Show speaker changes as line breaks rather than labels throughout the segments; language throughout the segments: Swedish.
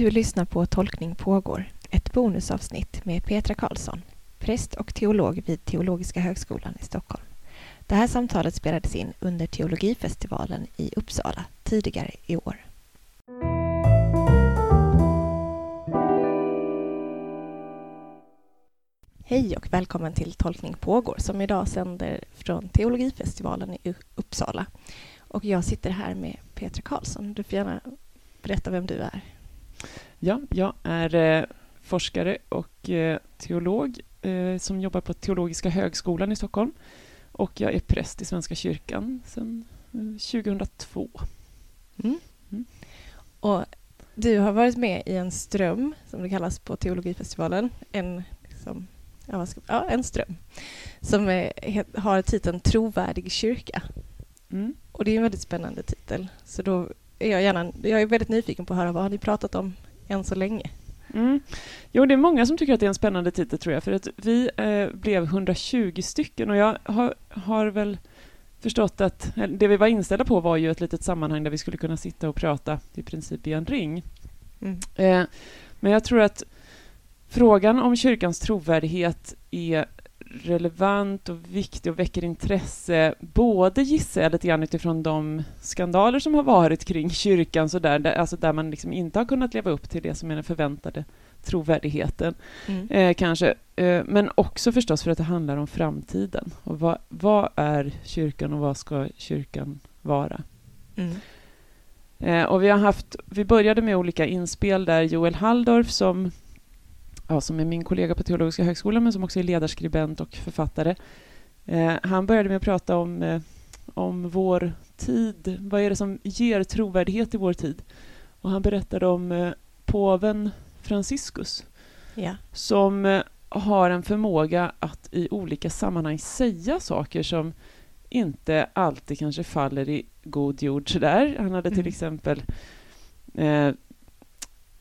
Du lyssnar på Tolkning pågår, ett bonusavsnitt med Petra Karlsson, präst och teolog vid Teologiska högskolan i Stockholm. Det här samtalet spelades in under Teologifestivalen i Uppsala tidigare i år. Hej och välkommen till Tolkning pågår som idag sänder från Teologifestivalen i Uppsala. Och jag sitter här med Petra Karlsson. Du får gärna berätta vem du är.
Ja, jag är eh, forskare och eh, teolog eh, som jobbar på Teologiska högskolan i Stockholm. Och jag är präst i Svenska kyrkan sedan 2002.
Mm. Mm. Och du har varit med i en ström, som det kallas på Teologifestivalen. En, liksom, ja, ska, ja, en ström som är, har titeln Trovärdig kyrka. Mm. Och det är en väldigt spännande titel. Så då är jag, gärna, jag är väldigt nyfiken på att höra vad har ni pratat om än så länge?
Mm. Jo, det är många som tycker att det är en spännande titel, tror jag, för att vi eh, blev 120 stycken och jag har, har väl förstått att det vi var inställda på var ju ett litet sammanhang där vi skulle kunna sitta och prata i princip i en ring. Mm. Eh, men jag tror att frågan om kyrkans trovärdighet är relevant och viktig och väcker intresse, både gissar jag lite grann utifrån de skandaler som har varit kring kyrkan, så där, där, alltså där man liksom inte har kunnat leva upp till det som är den förväntade trovärdigheten, mm. eh, kanske. Eh, men också förstås för att det handlar om framtiden. Och vad, vad är kyrkan och vad ska kyrkan vara? Mm. Eh, och vi har haft, vi började med olika inspel där Joel Halldorf som ja, som är min kollega på Teologiska högskolan men som också är ledarskribent och författare. Eh, han började med att prata om, eh, om vår tid. Vad är det som ger trovärdighet i vår tid? Och han berättade om eh, påven Franciscus ja. som eh, har en förmåga att i olika sammanhang säga saker som inte alltid kanske faller i god jord sådär. Han hade till mm. exempel eh,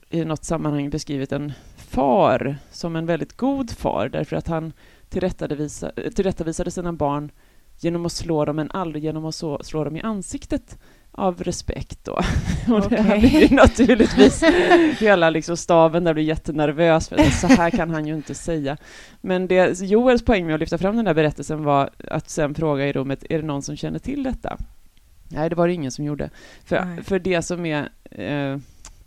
i något sammanhang beskrivit en far som en väldigt god far därför att han tillrättavisade, tillrättavisade sina barn genom att slå dem, men aldrig genom att så, slå dem i ansiktet av respekt. Då. Och okay. det här blir naturligtvis hela liksom staben där blir jättenervös, för så här kan han ju inte säga. Men det, Joels poäng med att lyfta fram den där berättelsen var att sen fråga i rummet, är det någon som känner till detta? Nej, det var det ingen som gjorde. För, för det som är eh,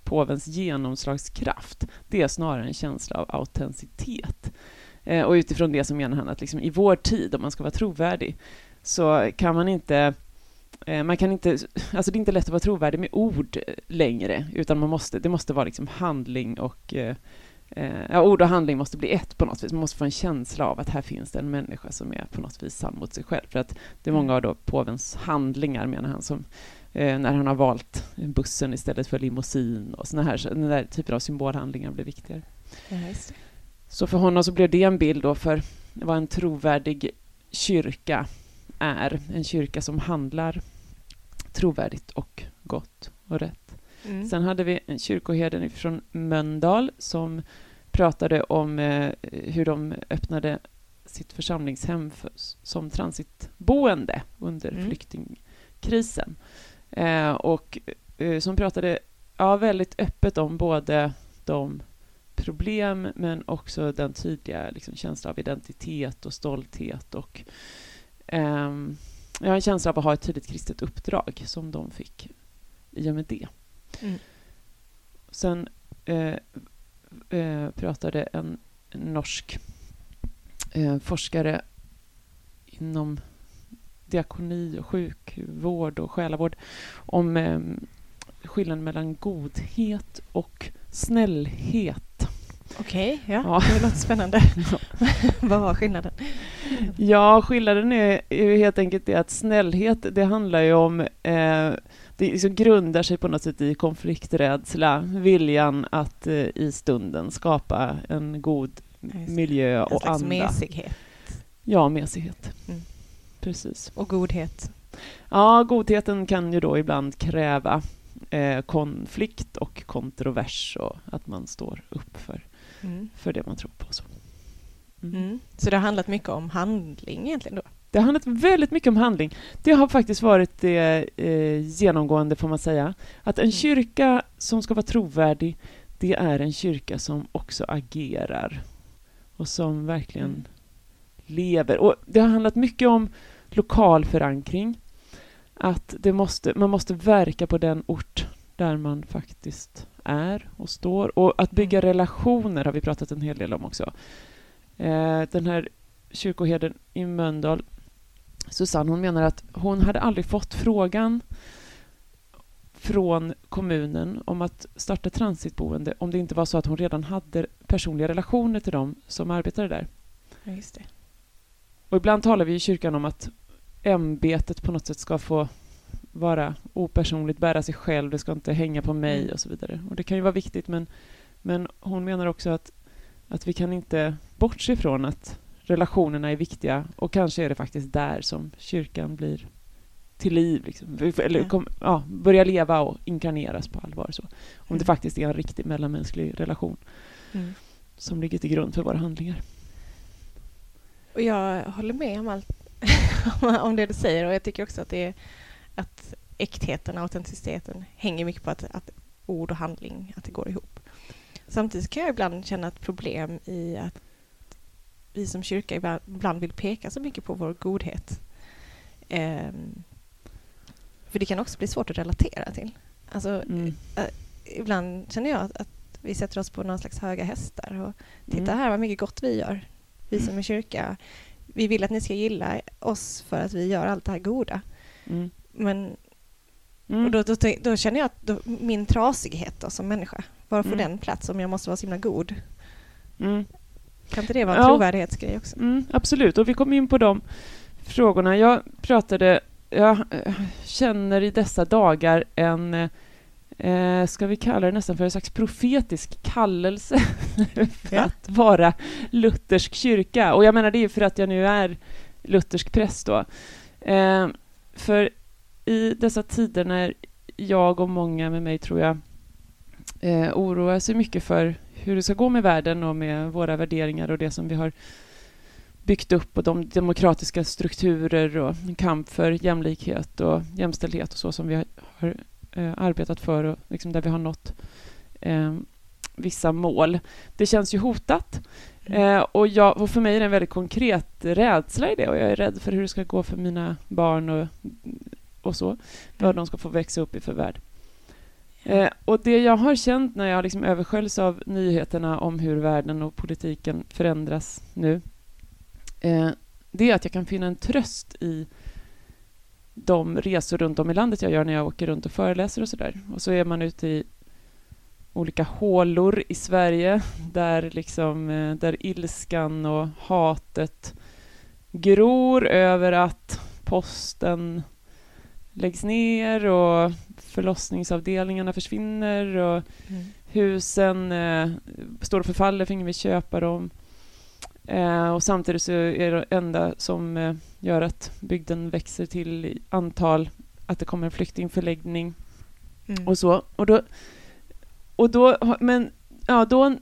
påvens genomslagskraft, det är snarare en känsla av autenticitet. Eh, och utifrån det så menar han att liksom, i vår tid, om man ska vara trovärdig, så kan man inte eh, man kan inte, alltså det är inte lätt att vara trovärdig med ord eh, längre, utan man måste, det måste vara liksom handling och eh, eh, ja, ord och handling måste bli ett på något vis. Man måste få en känsla av att här finns det en människa som är på något vis sann mot sig själv. För att det är många av då påvens handlingar, menar han, som när han har valt bussen istället för limousin och såna här, så den där typen av symbolhandlingar blir viktigare. Ja, så för honom så blev det en bild då för vad en trovärdig kyrka är. En kyrka som handlar trovärdigt och gott och rätt. Mm. Sen hade vi en kyrkoherden från Möndal som pratade om eh, hur de öppnade sitt församlingshem för, som transitboende under mm. flyktingkrisen. Eh, och eh, som pratade ja, väldigt öppet om både de problem men också den tydliga liksom, känslan av identitet och stolthet och eh, jag har en känsla av att ha ett tydligt kristet uppdrag som de fick i och med det. Mm. Sen eh, eh, pratade en, norsk eh, forskare inom diakoni och sjukvård och själavård om eh, skillnaden mellan godhet och snällhet.
Okej, okay, ja. ja. det låter spännande. Vad var skillnaden?
Ja, skillnaden är ju helt enkelt det att snällhet, det handlar ju om eh, det liksom grundar sig på något sätt i konflikträdsla, viljan att eh, i stunden skapa en god miljö och anda. En slags mesighet. Ja, mesighet. Mm precis.
Och godhet?
Ja, godheten kan ju då ibland kräva eh, konflikt och kontrovers och att man står upp för, mm. för det man tror på. Så.
Mm. Mm. så det har handlat mycket om handling egentligen då?
Det har handlat väldigt mycket om handling. Det har faktiskt varit det eh, genomgående, får man säga. Att en mm. kyrka som ska vara trovärdig, det är en kyrka som också agerar och som verkligen
Mm.
lever. Och det har handlat mycket om lokal förankring. Att det måste, man måste verka på den ort där man faktiskt är och står. Och att bygga
Mm.
relationer har vi pratat en hel del om också. Eh, den här kyrkoherden i Mölndal, Susanne, hon menar att hon hade aldrig fått frågan från kommunen om att starta transitboende om det inte var så att hon redan hade personliga relationer till dem som arbetade där.
Ja.
Och ibland talar vi i kyrkan om att ämbetet på något sätt ska få vara opersonligt, bära sig själv, det ska inte hänga på mig
Mm.
och så vidare. Och det kan ju vara viktigt, men, men hon menar också att, att vi kan inte bortse ifrån att relationerna är viktiga och kanske är det faktiskt där som kyrkan blir till liv, liksom. eller kom, ja, börjar leva och inkarneras på allvar. Så. Om det
Mm.
faktiskt är en riktig mellanmänsklig relation
Mm.
som ligger till grund för våra handlingar.
Och jag håller med om allt om det du säger och jag tycker också att det är att äktheten och autenticiteten hänger mycket på att, att ord och handling, att det går ihop. Samtidigt kan jag ibland känna ett problem i att vi som kyrka ibland- ibland vill peka så mycket på vår godhet. Ehm, för det kan också bli svårt att relatera till. Alltså,
Mm.
ibland känner jag att, att vi sätter oss på någon slags höga hästar och titta
Mm.
här vad mycket gott vi gör. Vi som är kyrka. Vi vill att ni ska gilla oss för att vi gör allt det här goda.
Mm.
Men
Mm.
och då, då, då känner jag att då, min trasighet då, som människa, var får
Mm.
den plats om jag måste vara så himla god?
Mm.
Kan inte det vara en
Ja.
trovärdighetsgrej också?
Mm, absolut, och vi kom in på de frågorna. Jag pratade, jag eh, känner i dessa dagar en, eh, ska vi kalla det nästan för en slags profetisk kallelse för
Ja.
att vara luthersk kyrka. Och jag menar det är för att jag nu är luthersk präst då. Eh, för i dessa tider när jag och många med mig tror jag eh, oroar sig mycket för hur det ska gå med världen och med våra värderingar och det som vi har byggt upp och de demokratiska strukturer och en kamp för jämlikhet och jämställdhet och så som vi har, har eh, arbetat för och liksom där vi har nått eh, vissa mål. Det känns ju hotat
Mm.
eh, och, jag, och för mig är det en väldigt konkret rädsla i det och jag är rädd för hur det ska gå för mina barn och, och så, vad
Mm.
de ska få växa upp i för värld. Eh, och det jag har känt när jag liksom översköljs av nyheterna om hur världen och politiken förändras nu, eh, det är att jag kan finna en tröst i de resor runt om i landet jag gör när jag åker runt och föreläser och sådär. Och så är man ute i olika hålor i Sverige där, liksom, eh, där ilskan och hatet gror över att posten läggs ner och förlossningsavdelningarna försvinner och
Mm.
husen eh, står och förfaller för ingen vill köpa dem. Eh, och samtidigt så är det enda som eh, gör att bygden växer till i antal att det kommer en flyktingförläggning
Mm.
och så. Och då, och då men ja, då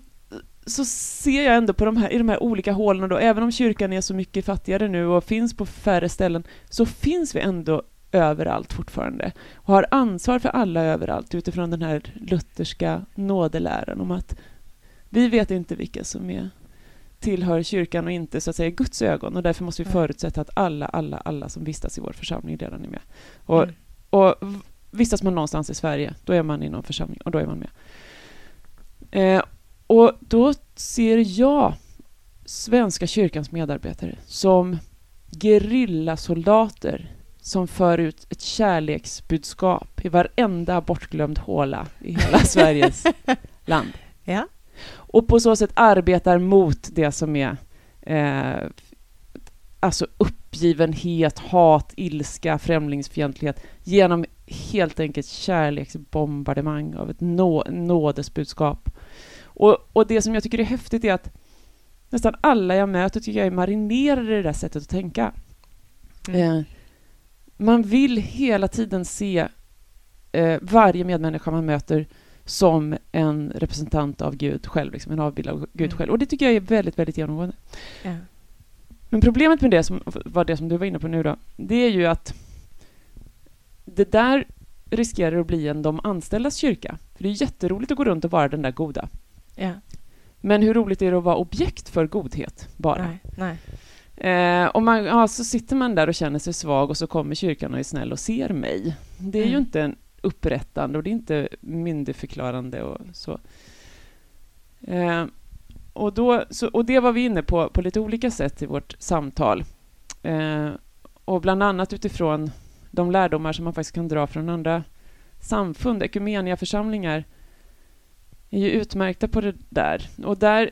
så ser jag ändå på de här, i de här olika hålen då, även om kyrkan är så mycket fattigare nu och finns på färre ställen, så finns vi ändå överallt fortfarande och har ansvar för alla överallt utifrån den här lutherska nådeläran om att vi vet inte vilka som är tillhör kyrkan och inte så att säga Guds ögon och därför måste vi
Nej.
förutsätta att alla, alla, alla som vistas i vår församling redan är med. Och,
Mm.
och vistas man någonstans i Sverige, då är man i någon församling och då är man med. Eh, och då ser jag Svenska kyrkans medarbetare som gerillasoldater som för ut ett kärleksbudskap i varenda bortglömd håla i hela Sveriges land.
Ja.
Och på så sätt arbetar mot det som är eh, alltså uppgivenhet, hat, ilska, främlingsfientlighet genom helt enkelt kärleksbombardemang av ett nå nådesbudskap. Och, och det som jag tycker är häftigt är att nästan alla jag möter tycker jag är marinerade i det där sättet att tänka.
Mm.
Eh, man vill hela tiden se eh, varje medmänniska man möter som en representant av Gud själv, liksom en avbild av Gud
Mm.
själv. Och det tycker jag är väldigt, väldigt genomgående.
Ja.
Men problemet med det som var det som du var inne på nu då, det är ju att det där riskerar att bli en de anställdas kyrka. För det är jätteroligt att gå runt och vara den där goda.
Ja.
Men hur roligt är det att vara objekt för godhet bara?
Nej. Nej.
Eh, och man, ja, så sitter man där och känner sig svag och så kommer kyrkan och är snäll och ser mig. Det är ju
Mm.
inte en upprättande och det är inte myndigförklarande och så. Eh, och, då, så. Och det var vi inne på på lite olika sätt i vårt samtal. Eh, och bland annat utifrån de lärdomar som man faktiskt kan dra från andra samfund, församlingar är ju utmärkta på det där. Och där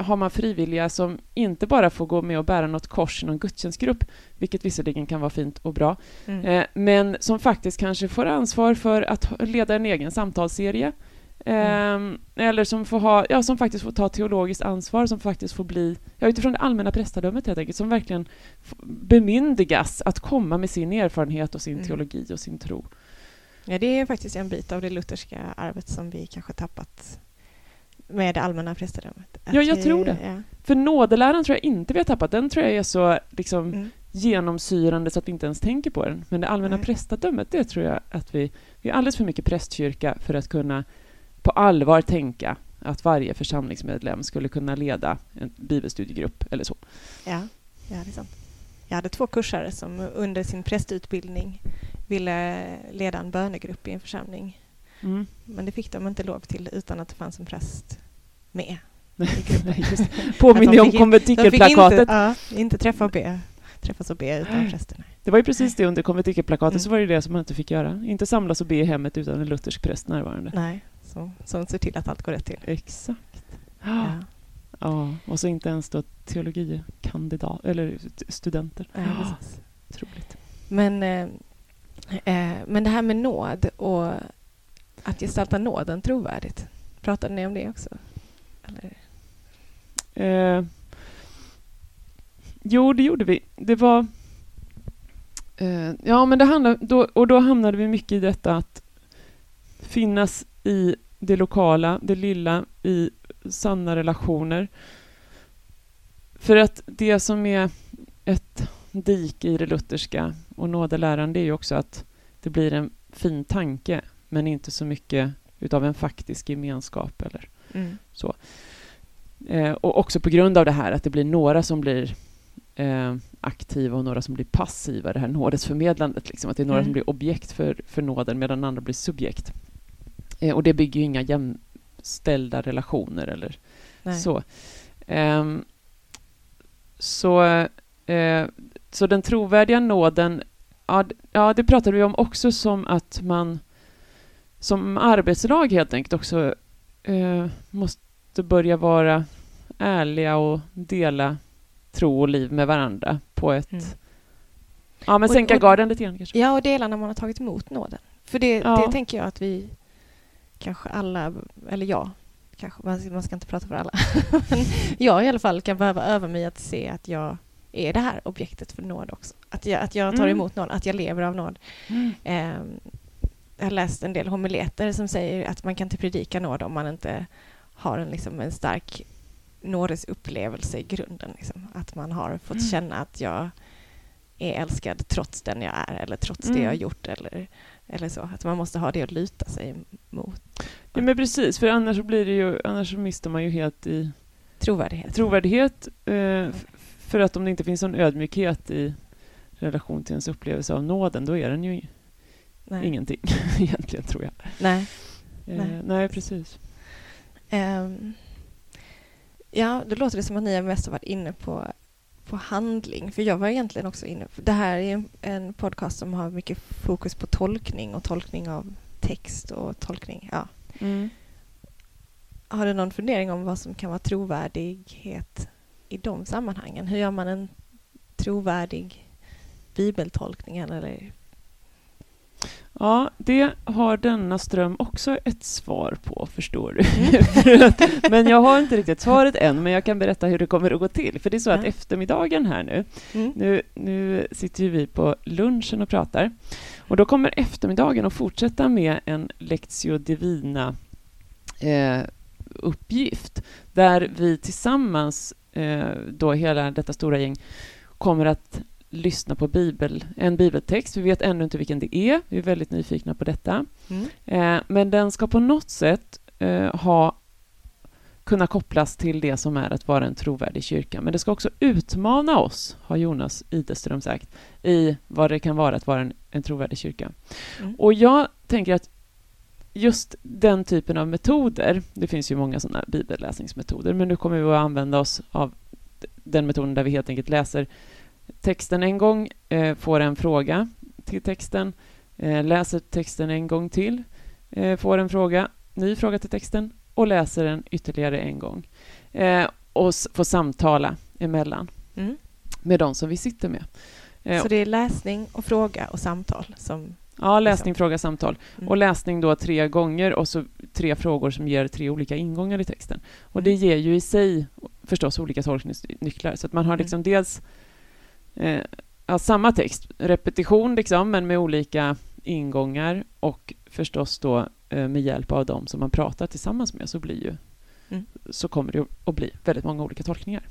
har man frivilliga som inte bara får gå med och bära något kors i någon gudstjänstgrupp, vilket visserligen kan vara fint och bra,
Mm.
eh, men som faktiskt kanske får ansvar för att leda en egen samtalsserie.
Mm.
Eh, Eller som, får ha, ja, som faktiskt får ta teologiskt ansvar, som faktiskt får bli, ja, utifrån det allmänna prästadömet helt enkelt, som verkligen bemyndigas att komma med sin erfarenhet och sin
Mm.
teologi och sin tro.
Ja, det är faktiskt en bit av det lutherska arvet som vi kanske tappat med det allmänna prästadömet.
Ja, jag
vi-
tror det.
Ja.
För nådeläran tror jag inte vi har tappat. Den tror jag är så liksom,
Mm.
genomsyrande så att vi inte ens tänker på den. Men det allmänna
Nej.
prästadömet, det tror jag att vi... Vi är alldeles för mycket prästkyrka för att kunna på allvar tänka att varje församlingsmedlem skulle kunna leda en bibelstudiegrupp eller så.
Ja, ja, det är sant. Jag hade två kursare som under sin prästutbildning ville leda en bönegrupp i en församling.
Mm.
Men det fick de inte lov till utan att det fanns en präst med.
Påminner om konventikelplakatet.
Ja, inte träffa och be, träffas och be utan prästen.
Det var ju precis det under konventikelplakatet,
Mm.
så var det det som man inte fick göra. Inte samlas och be i hemmet utan en luthersk präst närvarande.
Nej, så, som ser till att allt går rätt till.
Exakt.
Ja.
Ja, och så inte ens då teologikandidat eller studenter.
Ja, precis.
Otroligt.
Men, eh, eh, men det här med nåd och att gestalta nåden trovärdigt. Pratade ni om det också? Eller?
Eh, jo, det gjorde vi. Det var... Eh, ja, men det handlade... Då, och då hamnade vi mycket i detta att finnas i det lokala, det lilla, i sanna relationer. För att det som är ett dike i det lutherska och nådeläran, det är ju också att det blir en fin tanke, men inte så mycket utav en faktisk gemenskap eller
Mm.
Eh, och också på grund av det här att det blir några som blir eh, aktiva och några som blir passiva, det här nådesförmedlandet, liksom, att det är några
Mm.
som blir objekt för, för nåden medan andra blir subjekt. Eh, och det bygger ju inga jämställda relationer eller
Nej.
så. Ehm, så, eh, så den trovärdiga nåden, ja, ja, det pratade vi om också som att man som arbetslag helt enkelt också eh, måste börja vara ärliga och dela tro och liv med varandra på ett...
Mm.
Ja, men
Och-
sänka
och-
garden lite grann kanske.
Ja, och dela när man har tagit emot nåden. För det,
Ja.
det tänker jag att vi kanske alla, eller jag, kanske, man ska, inte prata för alla, men jag i alla fall kan behöva öva mig att se att jag är det här objektet för nåd också. Att jag, att jag tar
Mm.
emot nåd, att jag lever av nåd. Ehm, jag har läst en del homileter som säger att man kan inte predika nåd om man inte har en, liksom, en stark nådesupplevelse i grunden. Liksom. Att man har fått
Mm.
känna att jag är älskad trots den jag är eller trots det
Mm.
jag har gjort eller, eller så. Att man måste ha det att luta sig mot.
Ja, men precis, för annars blir det ju, annars mister man ju helt i
Trovärdighet.
trovärdighet eh, för att om det inte finns någon ödmjukhet i relation till ens upplevelse av nåden, då är den ju
Nej.
ingenting egentligen, tror jag.
Nej.
Eh,
Nej.
nej. precis.
Ehm, ja, då låter det som att ni mest har varit inne på, på handling. För jag var egentligen också inne på... Det här är en, en podcast som har mycket fokus på tolkning och tolkning av text och tolkning. Ja.
Mm.
Har du någon fundering om vad som kan vara trovärdighet i de sammanhangen? Hur gör man en trovärdig bibeltolkning? Eller?
Ja, det har denna ström också ett svar på, förstår du.
Mm.
Men jag har inte riktigt svaret än, men jag kan berätta hur det kommer att gå till. För det är så att
Ja.
eftermiddagen här nu,
Mm.
nu, nu sitter ju vi på lunchen och pratar. Och då kommer eftermiddagen att fortsätta med en Lectio Divina eh, uppgift, där vi tillsammans, eh, då hela detta stora gäng, kommer att lyssna på bibel, en bibeltext. Vi vet ännu inte vilken det är. Vi är väldigt nyfikna på detta.
Mm.
Eh, men den ska på något sätt eh, ha kunna kopplas till det som är att vara en trovärdig kyrka. Men det ska också utmana oss, har Jonas Ideström sagt, i vad det kan vara att vara en, en trovärdig kyrka.
Mm.
Och jag tänker att just den typen av metoder, det finns ju många sådana bibelläsningsmetoder, men nu kommer vi att använda oss av den metoden där vi helt enkelt läser texten en gång, eh, får en fråga till texten, eh, läser texten en gång till, eh, får en fråga, ny fråga till texten och läser den ytterligare en gång. Och får samtala emellan
Mm.
med de som vi sitter med.
Så det är läsning och fråga och samtal som...
ja, läsning, fråga, samtal.
Mm.
Och läsning då tre gånger och så tre frågor som ger tre olika ingångar i texten. Och det
Mm.
ger ju i sig förstås olika tolkningsnycklar. Så att man har
Mm.
liksom dels eh, ja, samma text, repetition liksom, men med olika ingångar och förstås då eh, med hjälp av dem som man pratar tillsammans med så blir ju
Mm.
så kommer det att bli väldigt många olika tolkningar.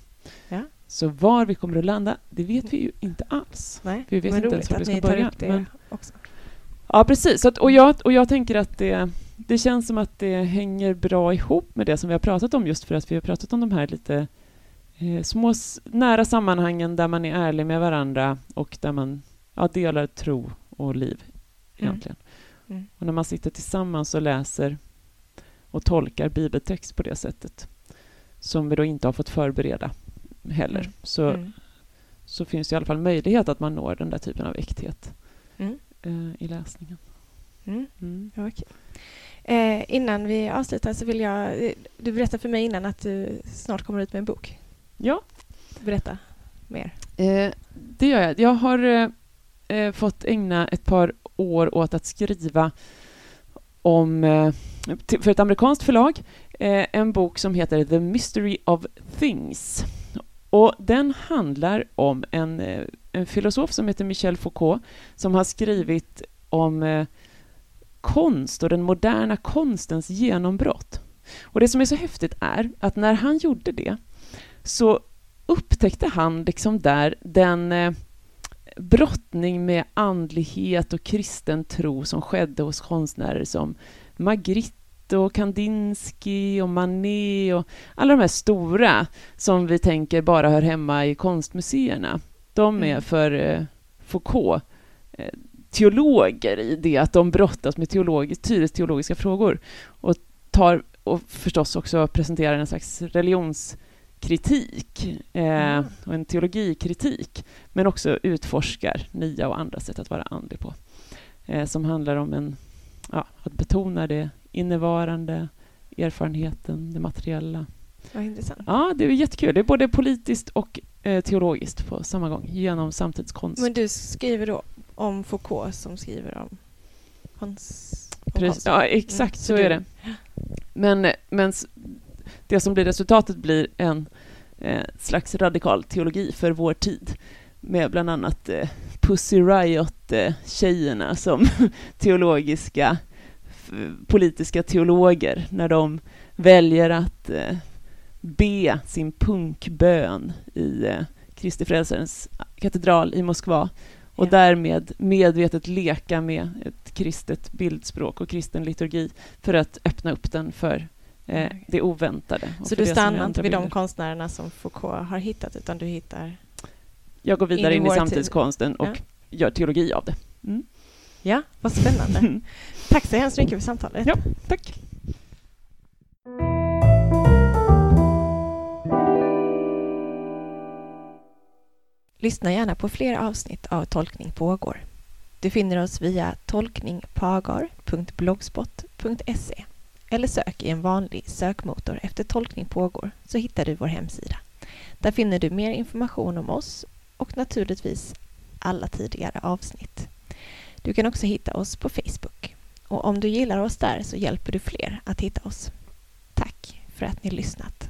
Ja.
Så var vi kommer att landa, det vet vi ju inte alls.
Nej,
Vi vet inte ens var det ska börja, men-. Ja, precis. Att, och, jag, och jag tänker att det, det känns som att det hänger bra ihop med det som vi har pratat om, just för att vi har pratat om de här lite små, s- nära sammanhangen där man är ärlig med varandra och där man ja, delar tro och liv,
Mm.
egentligen.
Mm.
Och när man sitter tillsammans och läser och tolkar bibeltext på det sättet, som vi då inte har fått förbereda heller,
Mm.
så,
Mm.
så finns det i alla fall möjlighet att man når den där typen av äkthet
Mm.
eh, i läsningen.
Mm.
Mm.
Okej. Eh, innan vi avslutar så vill jag... eh, Du berättade för mig innan att du snart kommer ut med en bok.
Ja,
Berätta mer.
Eh, det gör jag. Jag har eh, eh, fått ägna ett par år åt att skriva om, eh, för ett amerikanskt förlag, eh, en bok som heter The Mystery of Things. Och den handlar om en, eh, en filosof som heter Michel Foucault som har skrivit om konst och den moderna konstens genombrott. Och det som är så häftigt är att när han gjorde det så upptäckte han liksom där den eh, brottning med andlighet och kristen tro som skedde hos konstnärer som Magritte och Kandinsky och Manet och alla de här stora som vi tänker bara hör hemma i konstmuseerna. De är
Mm.
för eh, Foucault eh, teologer i det att de brottas med teologi- tydligt teologiska frågor och tar och förstås också presenterar en slags religionskritik eh,
Mm.
och en teologikritik men också utforskar nya och andra sätt att vara andlig på eh, som handlar om en, ja, att betona det innevarande, erfarenheten, det materiella.
Vad intressant.
Ja, det är jättekul. Det är både politiskt och eh, teologiskt på samma gång genom samtidskonst.
Men du skriver då om Foucault som skriver om Hans... om
Precis,
konst.
ja, exakt
Mm,
så
du-
är det. Men, men det som blir resultatet blir en eh, slags radikal teologi för vår tid. Med bland annat eh, Pussy Riot-tjejerna som teologiska, politiska teologer. När de väljer att eh, be sin punkbön i eh, Kristi Frälsarens katedral i Moskva. Och
Ja.
därmed medvetet leka med ett kristet bildspråk och kristen liturgi för att öppna upp den för eh,
Okej.
det oväntade.
Så du stannar inte vid de
bilder.
konstnärerna som Foucault har hittat utan du hittar...
Jag går vidare
in i
in i
tid.
samtidskonsten och
Ja.
gör teologi av det. Mm.
Ja, vad spännande. Tack så hemskt mycket för samtalet.
Ja. Tack.
Lyssna gärna på fler avsnitt av Tolkning pågår. Du finner oss via tolkningpagar.blogspot.se eller sök i en vanlig sökmotor efter Tolkning pågår så hittar du vår hemsida. Där finner du mer information om oss och naturligtvis alla tidigare avsnitt. Du kan också hitta oss på Facebook. Och om du gillar oss där så hjälper du fler att hitta oss. Tack för att ni lyssnat.